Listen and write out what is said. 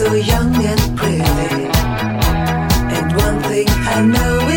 so young and pretty. And one thing I know.